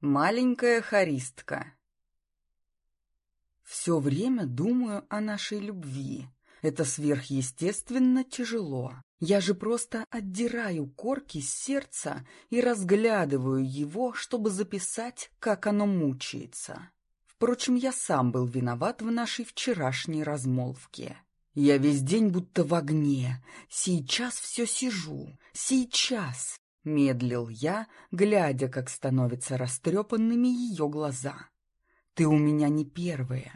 Маленькая харистка. Все время думаю о нашей любви. Это сверхъестественно тяжело. Я же просто отдираю корки с сердца и разглядываю его, чтобы записать, как оно мучается. Впрочем, я сам был виноват в нашей вчерашней размолвке. Я весь день будто в огне. Сейчас все сижу. Сейчас. Медлил я, глядя, как становятся растрепанными ее глаза. «Ты у меня не первая.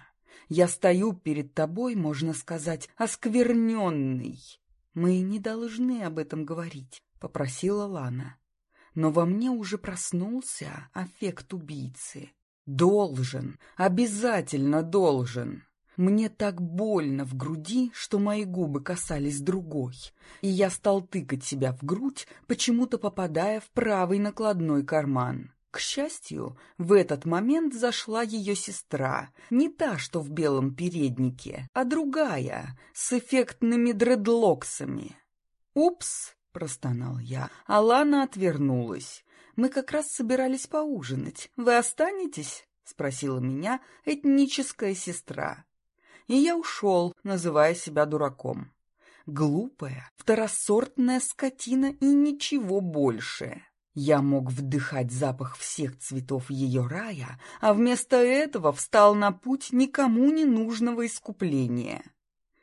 Я стою перед тобой, можно сказать, оскверненный. Мы не должны об этом говорить», — попросила Лана. Но во мне уже проснулся аффект убийцы. «Должен, обязательно должен». Мне так больно в груди, что мои губы касались другой, и я стал тыкать себя в грудь, почему-то попадая в правый накладной карман. К счастью, в этот момент зашла ее сестра, не та, что в белом переднике, а другая, с эффектными дредлоксами. «Упс!» — простонал я, а Лана отвернулась. «Мы как раз собирались поужинать. Вы останетесь?» — спросила меня этническая сестра и я ушел, называя себя дураком. Глупая, второсортная скотина и ничего больше. Я мог вдыхать запах всех цветов ее рая, а вместо этого встал на путь никому не нужного искупления.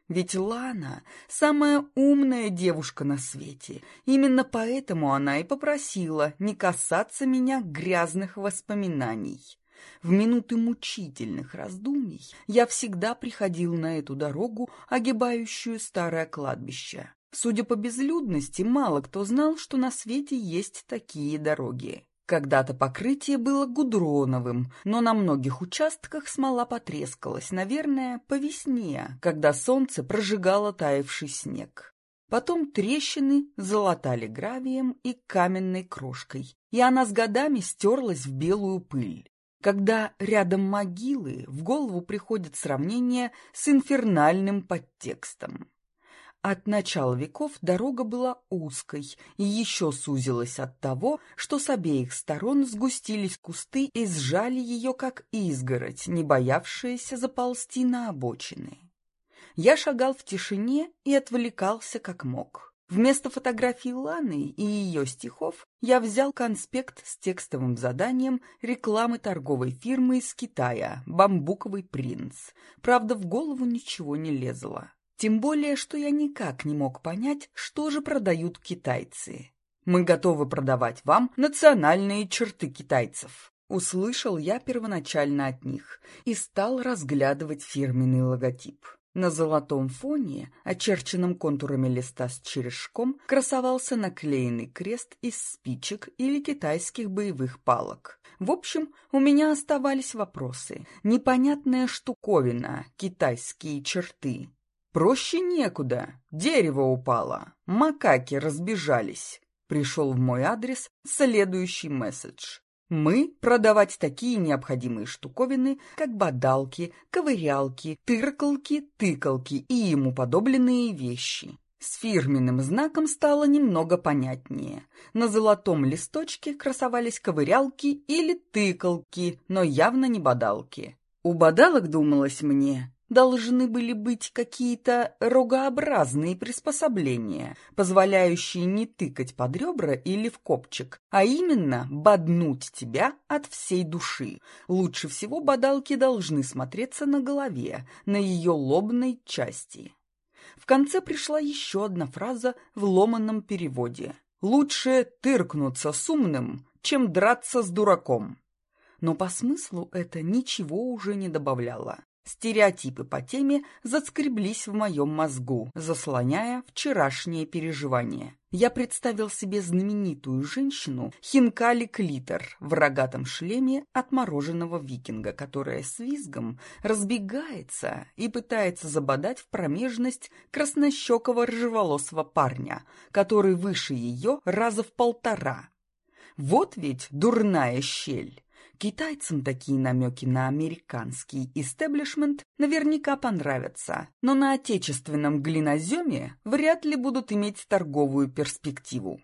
Ведь Лана — самая умная девушка на свете. Именно поэтому она и попросила не касаться меня грязных воспоминаний. В минуты мучительных раздумий я всегда приходил на эту дорогу, огибающую старое кладбище. Судя по безлюдности, мало кто знал, что на свете есть такие дороги. Когда-то покрытие было гудроновым, но на многих участках смола потрескалась, наверное, по весне, когда солнце прожигало таявший снег. Потом трещины залатали гравием и каменной крошкой, и она с годами стерлась в белую пыль. Когда рядом могилы, в голову приходит сравнение с инфернальным подтекстом. От начала веков дорога была узкой и еще сузилась от того, что с обеих сторон сгустились кусты и сжали ее, как изгородь, не боявшаяся заползти на обочины. Я шагал в тишине и отвлекался как мог. Вместо фотографии Ланы и ее стихов я взял конспект с текстовым заданием рекламы торговой фирмы из Китая «Бамбуковый принц». Правда, в голову ничего не лезло. Тем более, что я никак не мог понять, что же продают китайцы. «Мы готовы продавать вам национальные черты китайцев», Услышал я первоначально от них и стал разглядывать фирменный логотип. На золотом фоне, очерченном контурами листа с черешком, красовался наклеенный крест из спичек или китайских боевых палок. В общем, у меня оставались вопросы. Непонятная штуковина, китайские черты. Проще некуда. Дерево упало. Макаки разбежались. Пришел в мой адрес следующий месседж. Мы продавать такие необходимые штуковины, как бодалки, ковырялки, тыркалки, тыкалки и ему подобленные вещи. С фирменным знаком стало немного понятнее. На золотом листочке красовались ковырялки или тыкалки, но явно не бодалки. У бодалок, думалось мне, должны были быть какие-то рогообразные приспособления, позволяющие не тыкать под ребра или в копчик, а именно боднуть тебя от всей души. Лучше всего бодалки должны смотреться на голове, на ее лобной части. В конце пришла еще одна фраза в ломаном переводе. «Лучше тыркнуться с умным, чем драться с дураком». Но по смыслу это ничего уже не добавляло. Стереотипы по теме заскреблись в моем мозгу, заслоняя вчерашние переживания. Я представил себе знаменитую женщину Хинкали Клитер в рогатом шлеме отмороженного викинга, которая с визгом разбегается и пытается забодать в промежность краснощекого рыжеволосого парня, который выше ее раза в полтора. Вот ведь дурная щель! Китайцам такие намеки на американский истеблишмент наверняка понравятся, но на отечественном глиноземе вряд ли будут иметь торговую перспективу.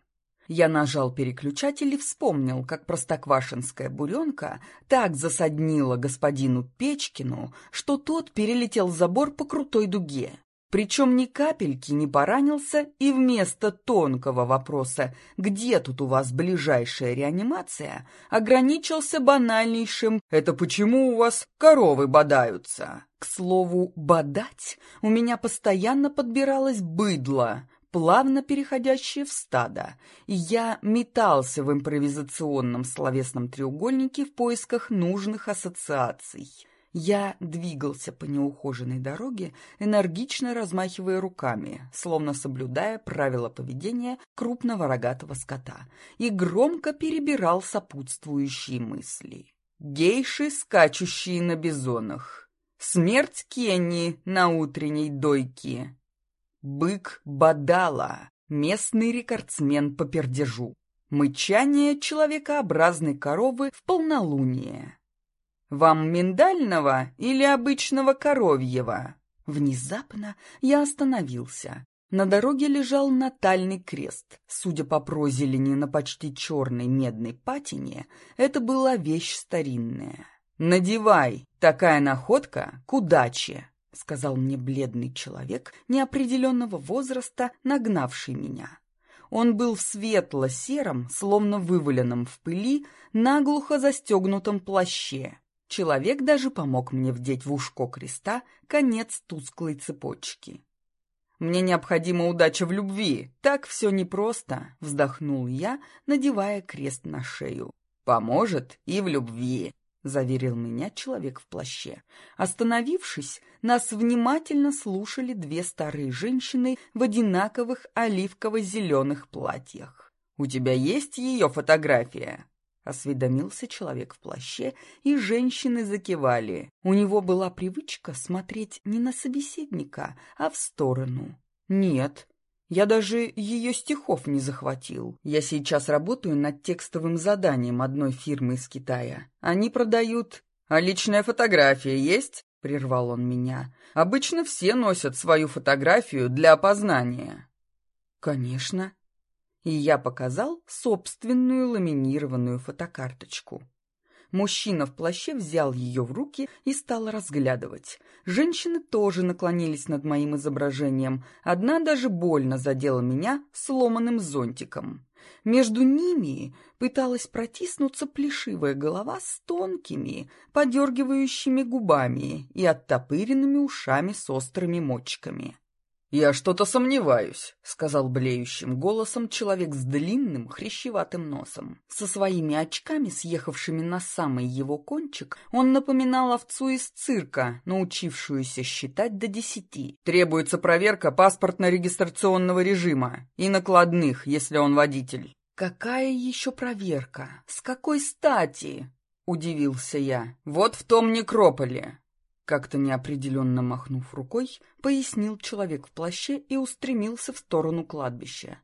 Я нажал переключатель и вспомнил, как простоквашинская буренка так засаднила господину Печкину, что тот перелетел забор по крутой дуге. Причем ни капельки не поранился, и вместо тонкого вопроса «Где тут у вас ближайшая реанимация?» ограничился банальнейшим «Это почему у вас коровы бодаются?» К слову, «бодать» у меня постоянно подбиралось быдло, плавно переходящее в стадо, и я метался в импровизационном словесном треугольнике в поисках нужных ассоциаций. Я двигался по неухоженной дороге, энергично размахивая руками, словно соблюдая правила поведения крупного рогатого скота, и громко перебирал сопутствующие мысли. Гейши, скачущие на бизонах. Смерть Кенни на утренней дойке. Бык Бадала, местный рекордсмен по пердежу. Мычание человекообразной коровы в полнолуние. «Вам миндального или обычного коровьего?» Внезапно я остановился. На дороге лежал натальный крест. Судя по прозелени на почти черной медной патине, это была вещь старинная. «Надевай! Такая находка к удаче!» — сказал мне бледный человек неопределенного возраста, нагнавший меня. Он был в светло-сером, словно вываленном в пыли, наглухо застегнутом плаще. Человек даже помог мне вдеть в ушко креста конец тусклой цепочки. «Мне необходима удача в любви. Так все непросто», — вздохнул я, надевая крест на шею. «Поможет и в любви», заверил меня человек в плаще. Остановившись, нас внимательно слушали две старые женщины в одинаковых оливково-зеленых платьях. «У тебя есть ее фотография?» Осведомился человек в плаще, и женщины закивали. У него была привычка смотреть не на собеседника, а в сторону. «Нет», я даже ее стихов не захватил. Я сейчас работаю над текстовым заданием одной фирмы из Китая. Они продают... «А личная фотография есть?» — прервал он меня. «Обычно все носят свою фотографию для опознания». «Конечно». И я показал собственную ламинированную фотокарточку. Мужчина в плаще взял ее в руки и стал разглядывать. Женщины тоже наклонились над моим изображением. Одна даже больно задела меня сломанным зонтиком. Между ними пыталась протиснуться плешивая голова с тонкими, подергивающими губами и оттопыренными ушами с острыми мочками. «Я что-то сомневаюсь», — сказал блеющим голосом человек с длинным, хрящеватым носом. Со своими очками, съехавшими на самый его кончик, он напоминал овцу из цирка, научившуюся считать до десяти. «Требуется проверка паспортно-регистрационного режима и накладных, если он водитель». «Какая еще проверка? С какой стати?» — удивился я. «Вот в том некрополе. Как-то неопределенно махнув рукой, пояснил человек в плаще и устремился в сторону кладбища.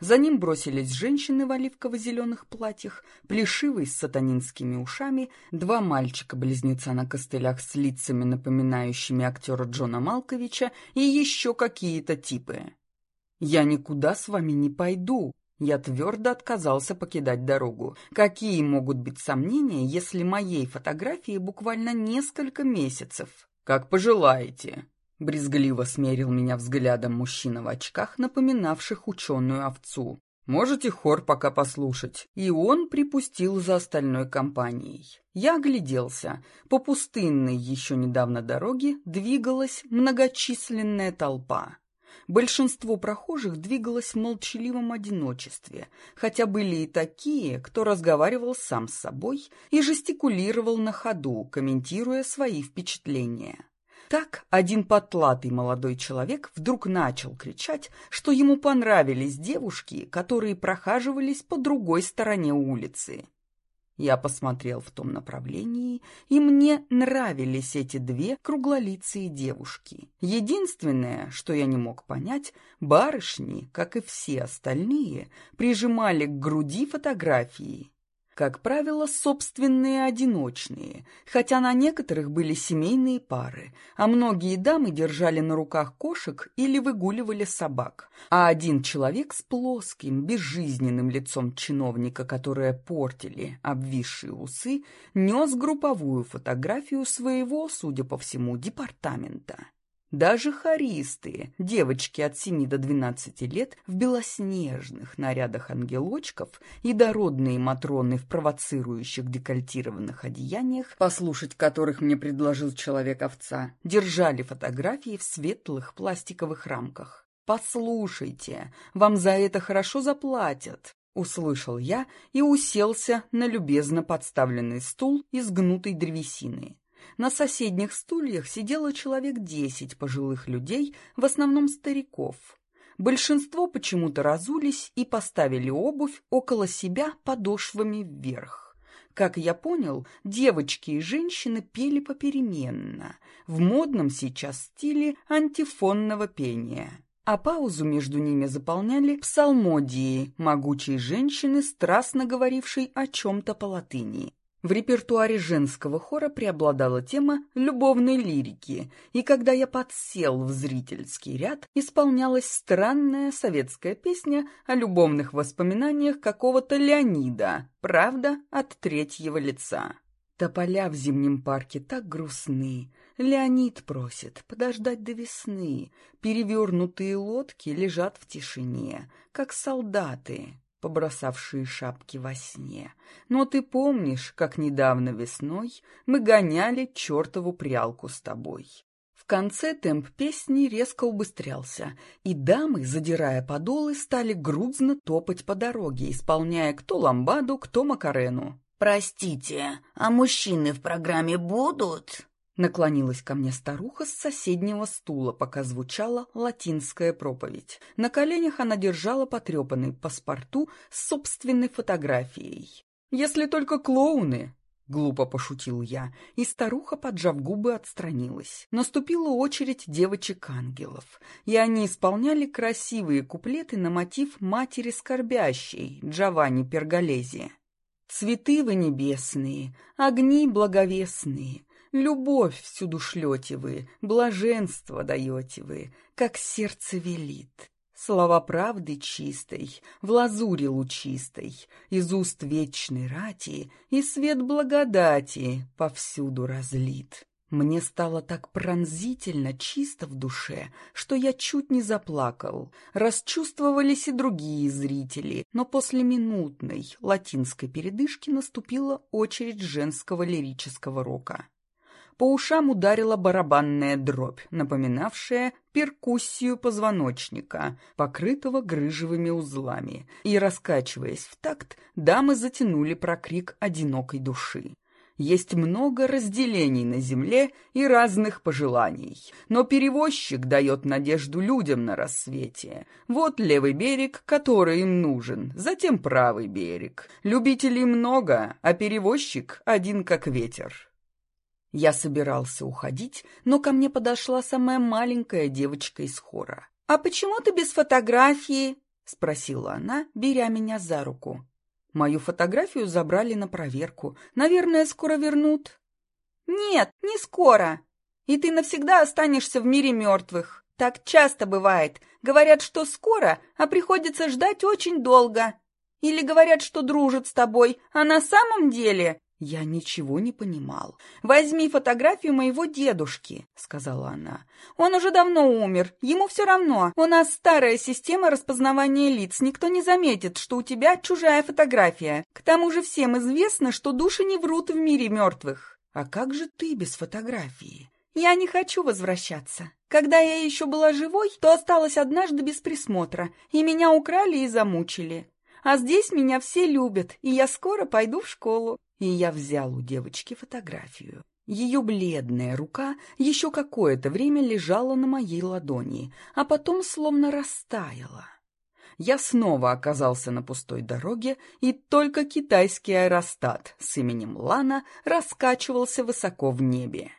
За ним бросились женщины в оливково-зеленых платьях, плешивые с сатанинскими ушами, два мальчика-близнеца на костылях с лицами, напоминающими актера Джона Малковича, и еще какие-то типы. «Я никуда с вами не пойду», я твердо отказался покидать дорогу. Какие могут быть сомнения, если моей фотографии буквально несколько месяцев? «Как пожелаете», — брезгливо смерил меня взглядом мужчина в очках, напоминавших ученую овцу. «Можете хор пока послушать». И он припустил за остальной компанией. Я огляделся. По пустынной еще недавно дороге двигалась многочисленная толпа. Большинство прохожих двигалось в молчаливом одиночестве, хотя были и такие, кто разговаривал сам с собой и жестикулировал на ходу, комментируя свои впечатления. Так один потлатый молодой человек вдруг начал кричать, что ему понравились девушки, которые прохаживались по другой стороне улицы. Я посмотрел в том направлении, и мне нравились эти две круглолицые девушки. Единственное, что я не мог понять, барышни, как и все остальные, прижимали к груди фотографии. Как правило, собственные одиночные, хотя на некоторых были семейные пары, а многие дамы держали на руках кошек или выгуливали собак, а один человек с плоским, безжизненным лицом чиновника, которое портили обвисшие усы, нес групповую фотографию своего, судя по всему, департамента. Даже хористы, девочки от 7 до 12 лет в белоснежных нарядах ангелочков и дородные матроны в провоцирующих декольтированных одеяниях, послушать которых мне предложил человек-овца, держали фотографии в светлых пластиковых рамках. «Послушайте, вам за это хорошо заплатят», — услышал я и уселся на любезно подставленный стул из гнутой древесины. На соседних стульях сидело человек десять пожилых людей, в основном стариков. Большинство почему-то разулись и поставили обувь около себя подошвами вверх. Как я понял, девочки и женщины пели попеременно, в модном сейчас стиле антифонного пения. А паузу между ними заполняли псалмодии, могучей женщины, страстно говорившей о чем-то по латыни. В репертуаре женского хора преобладала тема любовной лирики, и когда я подсел в зрительский ряд, исполнялась странная советская песня о любовных воспоминаниях какого-то Леонида, правда, от третьего лица. Тополя в зимнем парке так грустны, Леонид просит подождать до весны, перевернутые лодки лежат в тишине, как солдаты, побросавшие шапки во сне. Но ты помнишь, как недавно весной мы гоняли чертову прялку с тобой. В конце темп песни резко убыстрялся, и дамы, задирая подолы, стали грузно топать по дороге, исполняя кто ламбаду, кто макарену. «Простите, а мужчины в программе будут?» Наклонилась ко мне старуха с соседнего стула, пока звучала латинская проповедь. На коленях она держала потрепанный паспорту с собственной фотографией. «Если только клоуны!» — глупо пошутил я, и старуха, поджав губы, отстранилась. Наступила очередь девочек-ангелов, и они исполняли красивые куплеты на мотив матери скорбящей, Джованни Перголези. «Цветы вы небесные, огни благовестные, Любовь всюду шлете вы, блаженство даете вы, как сердце велит. Слова правды чистой, в лазуре лучистой, из уст вечной рати и свет благодати повсюду разлит. Мне стало так пронзительно чисто в душе, что я чуть не заплакал. Расчувствовались и другие зрители, но после минутной латинской передышки наступила очередь женского лирического рока. По ушам ударила барабанная дробь, напоминавшая перкуссию позвоночника, покрытого грыжевыми узлами, и, раскачиваясь в такт, дамы затянули прокрик одинокой души. Есть много разделений на земле и разных пожеланий, но перевозчик дает надежду людям на рассвете. Вот левый берег, который им нужен, затем правый берег. Любителей много, а перевозчик один как ветер. Я собирался уходить, но ко мне подошла самая маленькая девочка из хора. «А почему ты без фотографии?» — спросила она, беря меня за руку. Мою фотографию забрали на проверку. Наверное, скоро вернут. «Нет, не скоро. И ты навсегда останешься в мире мертвых. Так часто бывает. Говорят, что скоро, а приходится ждать очень долго. Или говорят, что дружат с тобой, а на самом деле «Я ничего не понимал. Возьми фотографию моего дедушки», — сказала она. «Он уже давно умер. Ему все равно. У нас старая система распознавания лиц. Никто не заметит, что у тебя чужая фотография. К тому же всем известно, что души не врут в мире мертвых». «А как же ты без фотографии?» «Я не хочу возвращаться. Когда я еще была живой, то осталась однажды без присмотра, и меня украли и замучили. А здесь меня все любят, и я скоро пойду в школу и я взял у девочки фотографию. Ее бледная рука еще какое-то время лежала на моей ладони, а потом словно растаяла. Я снова оказался на пустой дороге, и только китайский аэростат с именем Лана раскачивался высоко в небе.